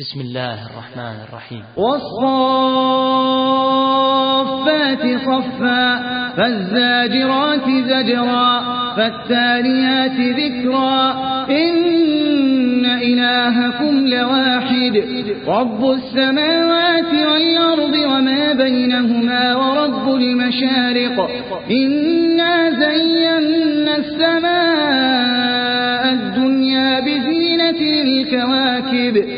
بسم الله الرحمن الرحيم. والصافات صفا فالزاجرات زجرا فالتاليات ذكرا. إن إلهكم لواحد رب السماوات والأرض وما بينهما ورب المشارق. إنا زينا السماء الدنيا بزينة الكواكب.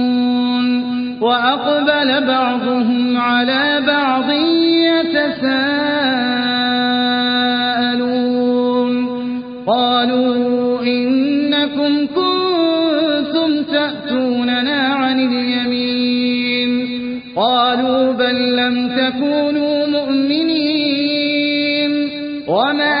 وأقبل بعضهم على بعض يتساءلون. قالوا إنكم كنتم تأتوننا عن اليمين. قالوا بل لم تكونوا مؤمنين. وما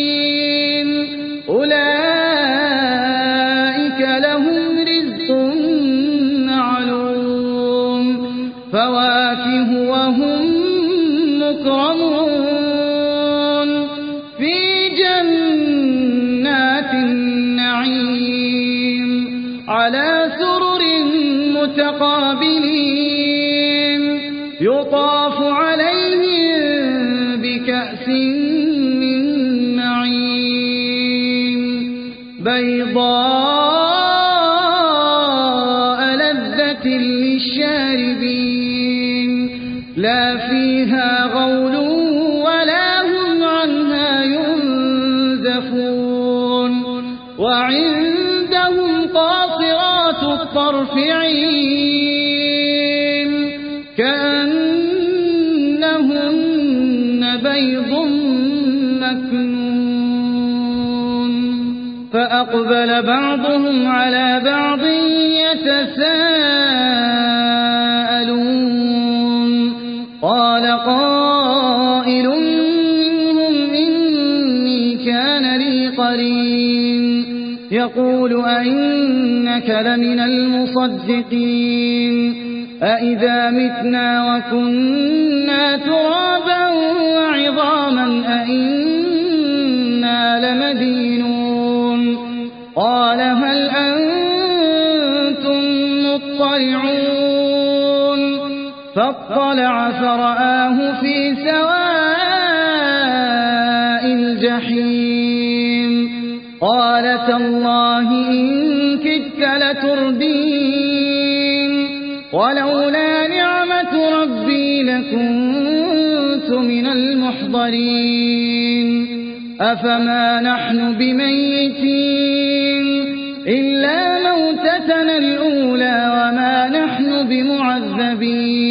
على سرر متقابلين عين كأنهن بيض مكنون. فأقبل بعضهم على بعض يتساءلون. قال قائل منهم إني كان لي قرين. يقول أئنك لمن المصدقين أئذا متنا وكنا ترابا وعظاما أئنا لكنت من المحضرين. أفما نحن بميتين؟ إلا موتتنا الأولى وما نحن بمعذبين.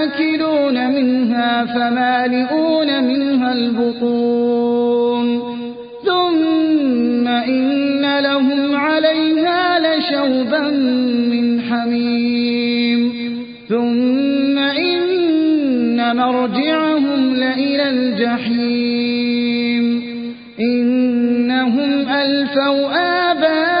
لآكلون منها فمالئون منها البطون ثم إن لهم عليها لشوبا من حميم ثم إن مرجعهم لإلى الجحيم إنهم ألفوا آباءهم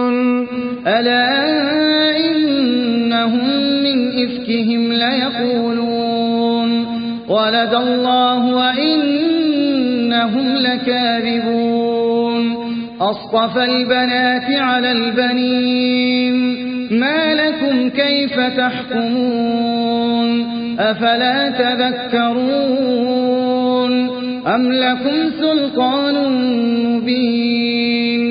ألا إنهم من إفكهم ليقولون ولد الله وإنهم لكاذبون أصطفى البنات على البنين ما لكم كيف تحكمون أفلا تذكرون أم لكم سلطان مبين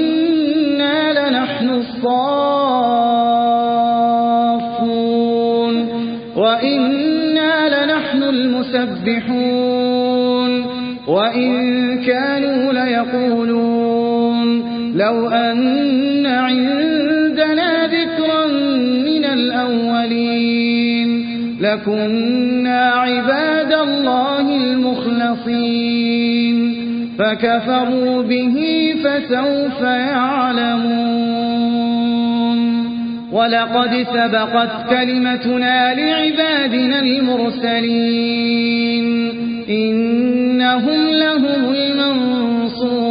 لو أن عندنا ذكرا من الأولين لكنا عباد الله المخلصين فكفروا به فسوف يعلمون ولقد سبقت كلمتنا لعبادنا المرسلين إنهم لهم المنصورون